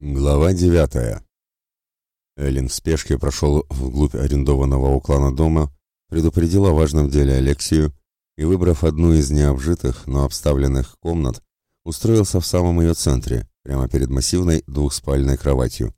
Глава девятая. Эллен в спешке прошел вглубь арендованного у клана дома, предупредил о важном деле Алексию и, выбрав одну из необжитых, но обставленных комнат, устроился в самом ее центре, прямо перед массивной двухспальной кроватью.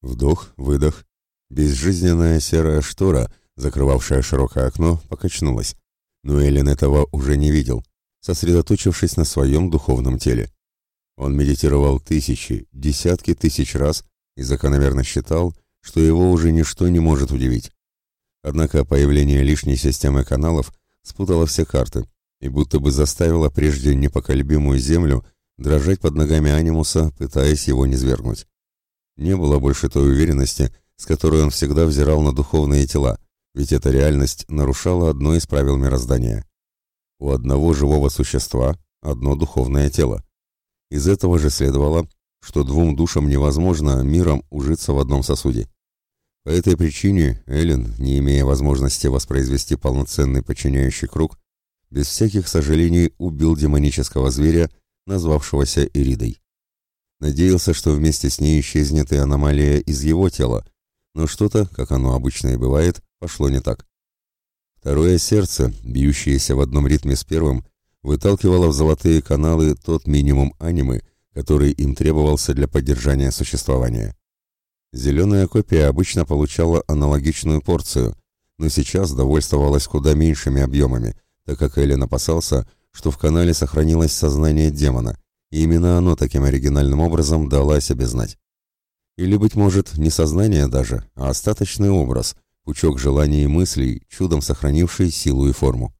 Вдох, выдох. Безжизненная серая штора, закрывавшая широкое окно, покачнулась, но Эллен этого уже не видел, сосредоточившись на своем духовном теле. Он медитировал тысячи, десятки тысяч раз и закономерно считал, что его уже ничто не может удивить. Однако появление лишней системы каналов спутало все карты и будто бы заставило прежде непоколебимую землю дрожать под ногами анимуса, пытаясь его низвергнуть. Не было больше той уверенности, с которой он всегда взирал на духовные тела, ведь эта реальность нарушала одно из правил мироздания. У одного живого существа одно духовное тело. Из этого же следовало, что двум душам невозможно миром ужиться в одном сосуде. По этой причине Эллен, не имея возможности воспроизвести полноценный подчиняющий круг, без всяких сожалений убил демонического зверя, назвавшегося Иридой. Надеялся, что вместе с ней исчезнет и аномалия из его тела, но что-то, как оно обычно и бывает, пошло не так. Второе сердце, бьющееся в одном ритме с первым, выталкивала в золотые каналы тот минимум анимы, который им требовался для поддержания существования. Зеленая копия обычно получала аналогичную порцию, но сейчас довольствовалась куда меньшими объемами, так как Эллен опасался, что в канале сохранилось сознание демона, и именно оно таким оригинальным образом дало о себе знать. Или, быть может, не сознание даже, а остаточный образ, пучок желаний и мыслей, чудом сохранивший силу и форму.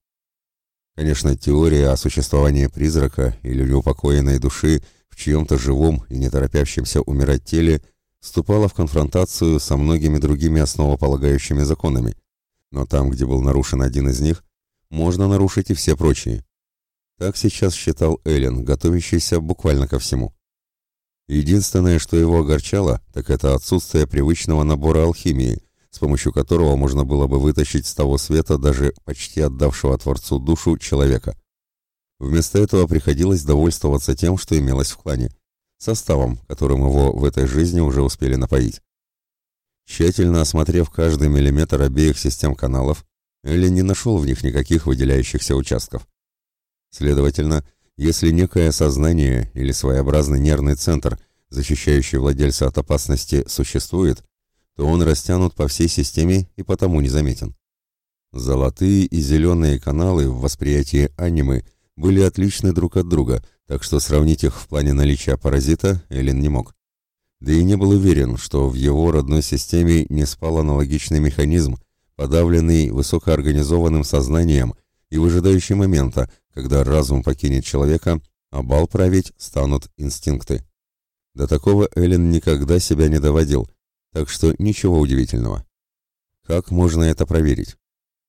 Конечно, теория о существовании призрака или неупокоенной души в чьем-то живом и не торопящемся умирать теле вступала в конфронтацию со многими другими основополагающими законами, но там, где был нарушен один из них, можно нарушить и все прочие. Так сейчас считал Эллен, готовящийся буквально ко всему. Единственное, что его огорчало, так это отсутствие привычного набора алхимии, с помощью которого можно было бы вытащить с того света даже почти отдавшего Творцу душу человека. Вместо этого приходилось довольствоваться тем, что имелось в клане, составом, которым его в этой жизни уже успели напоить. Тщательно осмотрев каждый миллиметр обеих систем каналов, Элли не нашел в них никаких выделяющихся участков. Следовательно, если некое сознание или своеобразный нервный центр, защищающий владельца от опасности, существует, то он растянут по всей системе и потому незаметен. Золотые и зеленые каналы в восприятии анимы были отличны друг от друга, так что сравнить их в плане наличия паразита Эллен не мог. Да и не был уверен, что в его родной системе не спал аналогичный механизм, подавленный высокоорганизованным сознанием и выжидающий момента, когда разум покинет человека, а бал править станут инстинкты. До такого Эллен никогда себя не доводил, так что ничего удивительного. Как можно это проверить?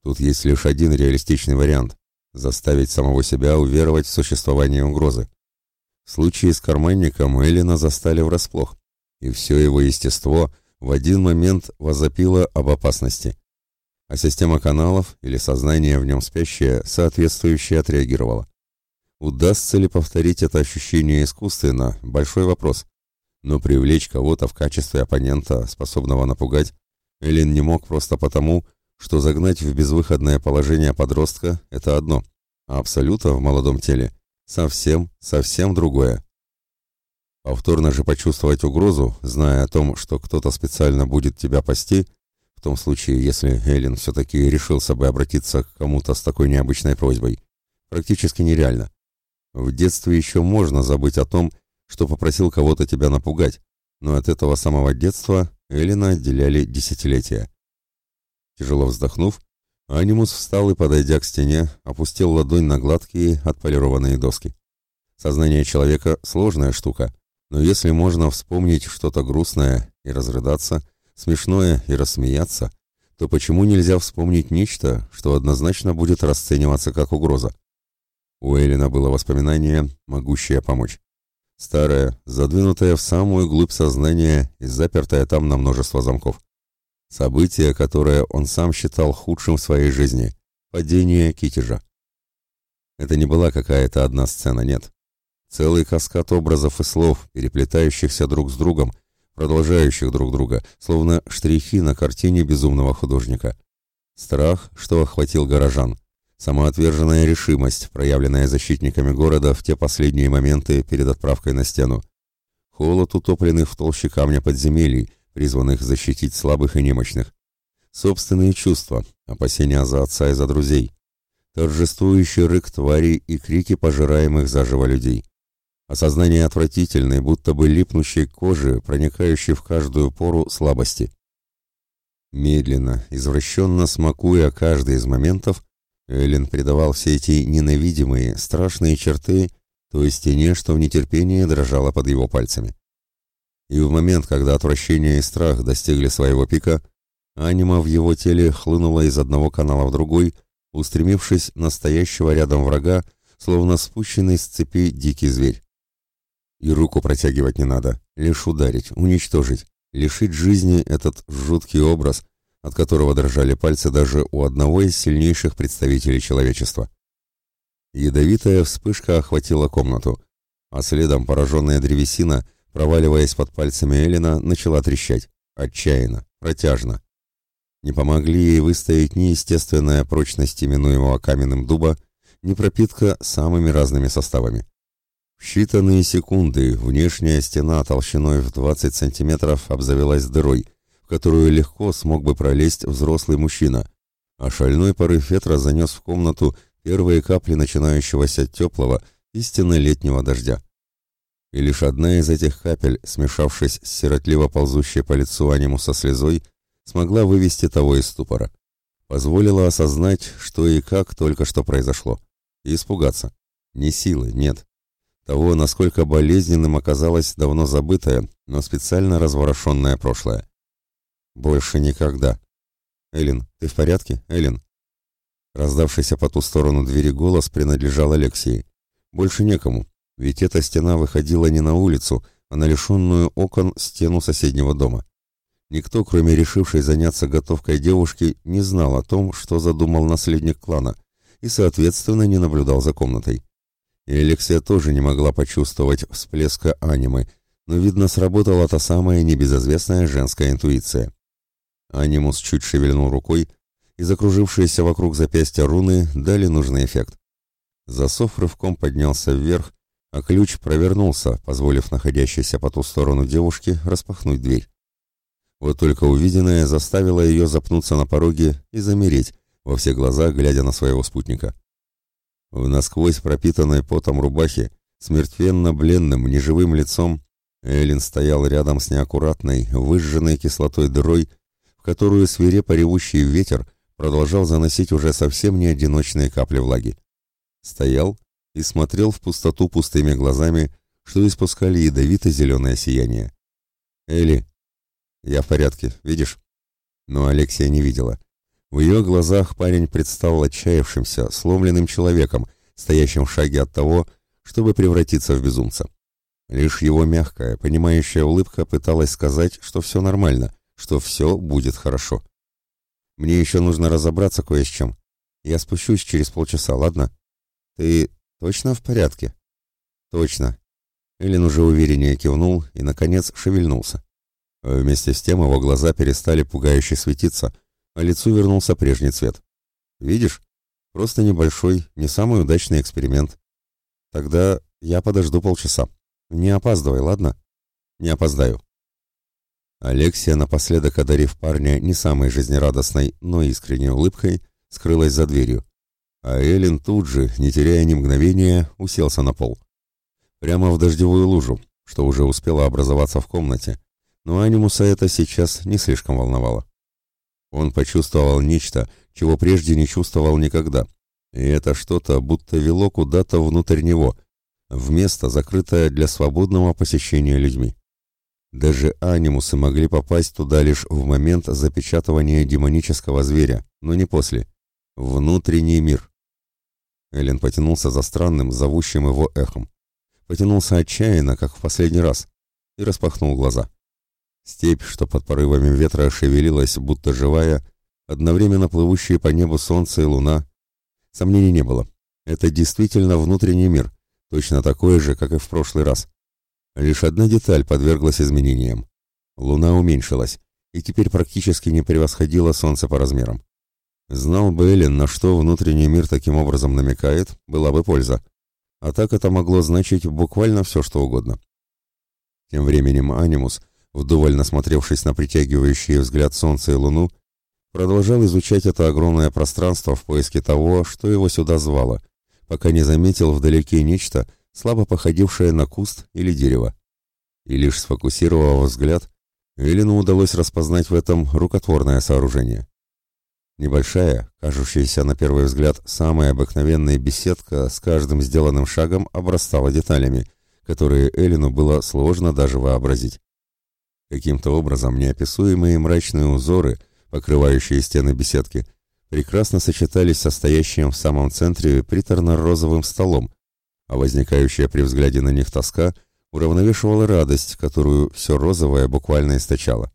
Тут есть лишь один реалистичный вариант – заставить самого себя уверовать в существование угрозы. В случае с карманником Эллина застали врасплох, и все его естество в один момент возопило об опасности. А система каналов или сознание в нем спящее соответствующе отреагировала. Удастся ли повторить это ощущение искусственно – большой вопрос но привлечь кого-то в качестве оппонента, способного напугать, Эллен не мог просто потому, что загнать в безвыходное положение подростка – это одно, а абсолюта в молодом теле – совсем, совсем другое. Повторно же почувствовать угрозу, зная о том, что кто-то специально будет тебя пасти, в том случае, если Эллен все-таки решился бы обратиться к кому-то с такой необычной просьбой, практически нереально. В детстве еще можно забыть о том, что попросил кого-то тебя напугать, но от этого самого детства Эллина отделяли десятилетия. Тяжело вздохнув, Анимус встал и, подойдя к стене, опустил ладонь на гладкие, отполированные доски. Сознание человека — сложная штука, но если можно вспомнить что-то грустное и разрыдаться, смешное и рассмеяться, то почему нельзя вспомнить нечто, что однозначно будет расцениваться как угроза? У Эллина было воспоминание, могущее помочь. Старая, задвинутая в самую глубь сознания и запертая там на множество замков. Событие, которое он сам считал худшим в своей жизни. Падение Китежа. Это не была какая-то одна сцена, нет. Целый каскад образов и слов, переплетающихся друг с другом, продолжающих друг друга, словно штрихи на картине безумного художника. Страх, что охватил горожан. Самоотверженная решимость, проявленная защитниками города в те последние моменты перед отправкой на стену. Холод, утопленный в толще камня подземелий, призванных защитить слабых и немощных. Собственные чувства, опасения за отца и за друзей. Торжествующий рык тварей и крики пожираемых заживо людей. Осознание отвратительной, будто бы липнущей кожи, проникающей в каждую пору слабости. Медленно, извращенно смакуя каждый из моментов, Эллен придавал все эти ненавидимые, страшные черты той стене, что в нетерпении дрожала под его пальцами. И в момент, когда отвращение и страх достигли своего пика, анима в его теле хлынула из одного канала в другой, устремившись на стоящего рядом врага, словно спущенный с цепи дикий зверь. И руку протягивать не надо, лишь ударить, уничтожить, лишить жизни этот жуткий образ, от которого дрожали пальцы даже у одного из сильнейших представителей человечества. Ядовитая вспышка охватила комнату, а следом пораженная древесина, проваливаясь под пальцами Элина, начала трещать, отчаянно, протяжно. Не помогли ей выстоять ни естественная прочность именуемого каменным дуба, ни пропитка самыми разными составами. В считанные секунды внешняя стена толщиной в 20 сантиметров обзавелась дырой, в которую легко смог бы пролезть взрослый мужчина, а шальной порыв ветра занес в комнату первые капли начинающегося теплого, истинно летнего дождя. И лишь одна из этих капель, смешавшись с сиротливо ползущей по лицу анимуса слезой, смогла вывести того из ступора. Позволила осознать, что и как только что произошло. И испугаться. Не силы, нет того, насколько болезненным оказалось давно забытое, но специально разворошенное прошлое. Больше никогда. Элин, ты в порядке, Элин? Раздавшийся по ту сторону двери голос принадлежал Алексею. Больше некому, ведь эта стена выходила не на улицу, а на лишенную окон стену соседнего дома. Никто, кроме решившей заняться готовкой девушки, не знал о том, что задумал наследник клана, и, соответственно, не наблюдал за комнатой. И Алексия тоже не могла почувствовать всплеска анимы, но, видно, сработала та самая небезызвестная женская интуиция. Анимус чуть шевельнул рукой, и закружившиеся вокруг запястья руны дали нужный эффект. Засов рывком поднялся вверх, а ключ провернулся, позволив находящейся по ту сторону девушке распахнуть дверь. Вот только увиденное заставило ее запнуться на пороге и замереть, во все глаза глядя на своего спутника. В насквозь пропитанной потом рубахе, с мертвенно-бленным, неживым лицом, Эллен стоял рядом с неаккуратной, выжженной кислотой дырой, которую свирепо ревущий ветер продолжал заносить уже совсем не одиночные капли влаги. Стоял и смотрел в пустоту пустыми глазами, что испускали ядовито-зеленое сияние. «Элли, я в порядке, видишь?» Но Алексия не видела. В ее глазах парень предстал отчаявшимся, сломленным человеком, стоящим в шаге от того, чтобы превратиться в безумца. Лишь его мягкая, понимающая улыбка пыталась сказать, что все нормально, что все будет хорошо. «Мне еще нужно разобраться кое с чем. Я спущусь через полчаса, ладно? Ты точно в порядке?» «Точно». Эллен уже увереннее кивнул и, наконец, шевельнулся. Вместе с тем его глаза перестали пугающе светиться – а лицу вернулся прежний цвет. Видишь? Просто небольшой, не самый удачный эксперимент. Тогда я подожду полчаса. Не опаздывай, ладно? Не опоздаю. Алексия, напоследок одарив парня не самой жизнерадостной, но искренней улыбкой, скрылась за дверью. А Эллен тут же, не теряя ни мгновения, уселся на пол. Прямо в дождевую лужу, что уже успела образоваться в комнате, но анимуса это сейчас не слишком волновало. Он почувствовал нечто, чего прежде не чувствовал никогда. И это что-то будто вело куда-то внутрь него, в место, закрытое для свободного посещения людьми. Даже анимусы могли попасть туда лишь в момент запечатывания демонического зверя, но не после. Внутренний мир. Эллен потянулся за странным, зовущим его эхом. Потянулся отчаянно, как в последний раз, и распахнул глаза. Степь, что под порывами ветра шевелилась, будто живая, одновременно плывущие по небу солнце и луна. Сомнений не было. Это действительно внутренний мир, точно такое же, как и в прошлый раз. Лишь одна деталь подверглась изменениям. Луна уменьшилась, и теперь практически не превосходила Солнце по размерам. Знал бы Эллен, на что внутренний мир таким образом намекает, была бы польза. А так это могло значить буквально все, что угодно. Тем временем Анимус, вдоволь насмотревшись на притягивающие взгляд Солнца и Луну, продолжал изучать это огромное пространство в поиске того, что его сюда звало, пока не заметил вдалеке нечто, слабо походившее на куст или дерево. И лишь сфокусировав взгляд, Элину удалось распознать в этом рукотворное сооружение. Небольшая, кажущаяся на первый взгляд самая обыкновенная беседка с каждым сделанным шагом обрастала деталями, которые Элину было сложно даже вообразить. Каким-то образом неописуемые мрачные узоры, покрывающие стены беседки, прекрасно сочетались со стоящим в самом центре приторно-розовым столом, а возникающая при взгляде на них тоска уравновешивала радость, которую все розовое буквально источало.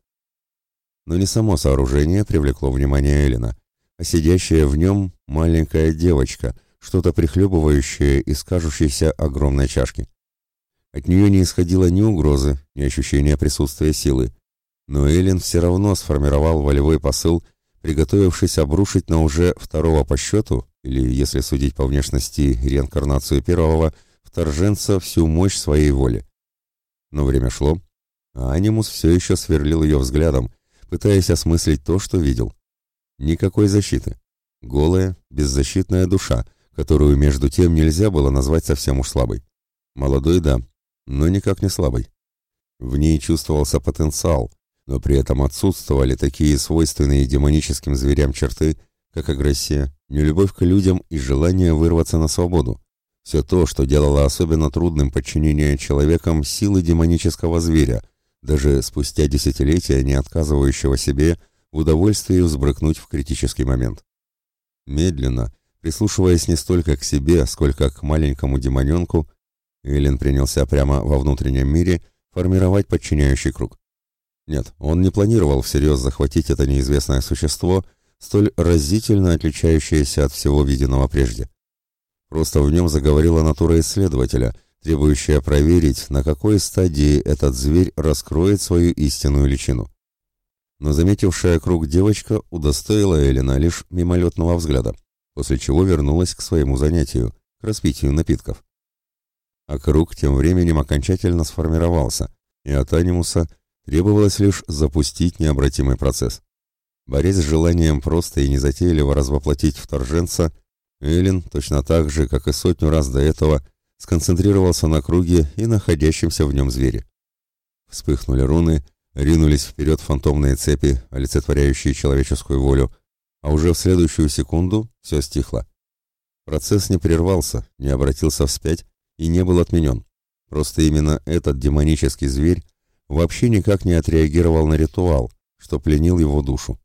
Но не само сооружение привлекло внимание Элина, а сидящая в нем маленькая девочка, что-то прихлебывающая из кажущейся огромной чашки. От нее не исходило ни угрозы, ни ощущения присутствия силы, но Эллен все равно сформировал волевой посыл, приготовившись обрушить на уже второго по счету, или, если судить по внешности, реинкарнацию первого, вторженца всю мощь своей воли. Но время шло, а Анимус все еще сверлил ее взглядом, пытаясь осмыслить то, что видел. Никакой защиты. Голая, беззащитная душа, которую между тем нельзя было назвать совсем уж слабой. Молодой, да, но никак не слабой. В ней чувствовался потенциал, но при этом отсутствовали такие свойственные демоническим зверям черты, как агрессия, нелюбовь к людям и желание вырваться на свободу. Все то, что делало особенно трудным подчинение человеком силы демонического зверя, даже спустя десятилетия не отказывающего себе в удовольствии взбрыкнуть в критический момент. Медленно, прислушиваясь не столько к себе, сколько к маленькому демоненку, Эллен принялся прямо во внутреннем мире формировать подчиняющий круг. Нет, он не планировал всерьез захватить это неизвестное существо, столь разительно отличающееся от всего виденного прежде. Просто в нем заговорила натура исследователя – требующая проверить, на какой стадии этот зверь раскроет свою истинную личину. Но заметившая круг девочка удостоила Элина лишь мимолетного взгляда, после чего вернулась к своему занятию, к распитию напитков. А круг тем временем окончательно сформировался, и от анимуса требовалось лишь запустить необратимый процесс. Борясь с желанием просто и незатейливо развоплотить вторженца, Эллен, точно так же, как и сотню раз до этого, сконцентрировался на круге и находящемся в нем звере. Вспыхнули руны, ринулись вперед фантомные цепи, олицетворяющие человеческую волю, а уже в следующую секунду все стихло. Процесс не прервался, не обратился вспять и не был отменен. Просто именно этот демонический зверь вообще никак не отреагировал на ритуал, что пленил его душу.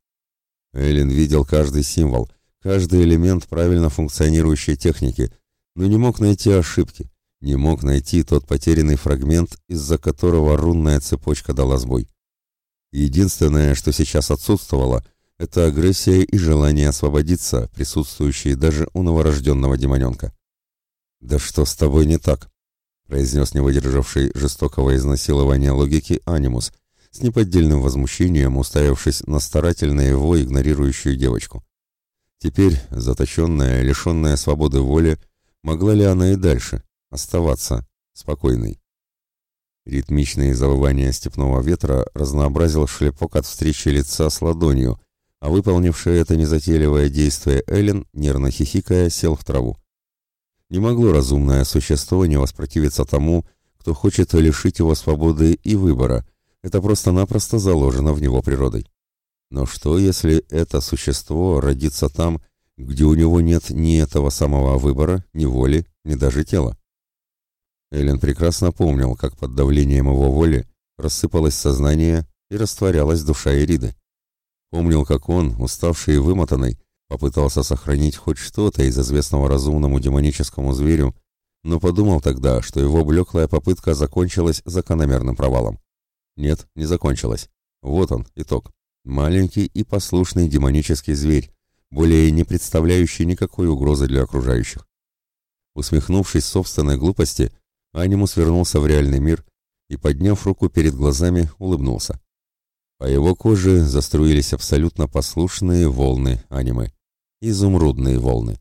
Эллен видел каждый символ, каждый элемент правильно функционирующей техники, но не мог найти ошибки, не мог найти тот потерянный фрагмент, из-за которого рунная цепочка дала сбой. Единственное, что сейчас отсутствовало, это агрессия и желание освободиться, присутствующие даже у новорожденного демоненка. «Да что с тобой не так?» — произнес не выдержавший жестокого изнасилования логики Анимус, с неподдельным возмущением уставившись на старательно его игнорирующую девочку. Теперь, заточенная, лишенная свободы воли, Могла ли она и дальше оставаться спокойной? Ритмичные завывания степного ветра разнообразил шлепок от встречи лица с ладонью, а выполнившая это незатейливое действие Эллен, нервно хихикая, сел в траву. Не могло разумное существо не воспротивиться тому, кто хочет лишить его свободы и выбора. Это просто-напросто заложено в него природой. Но что, если это существо родится там, где у него нет ни этого самого выбора, ни воли, ни даже тела. Эллен прекрасно помнил, как под давлением его воли рассыпалось сознание и растворялась душа Ириды. Помнил, как он, уставший и вымотанный, попытался сохранить хоть что-то из известного разумному демоническому зверю, но подумал тогда, что его блеклая попытка закончилась закономерным провалом. Нет, не закончилась. Вот он, итог. Маленький и послушный демонический зверь, более не представляющий никакой угрозы для окружающих. Усмехнувшись собственной глупости, Анимус вернулся в реальный мир и, подняв руку перед глазами, улыбнулся. По его коже заструились абсолютно послушные волны анимы. Изумрудные волны.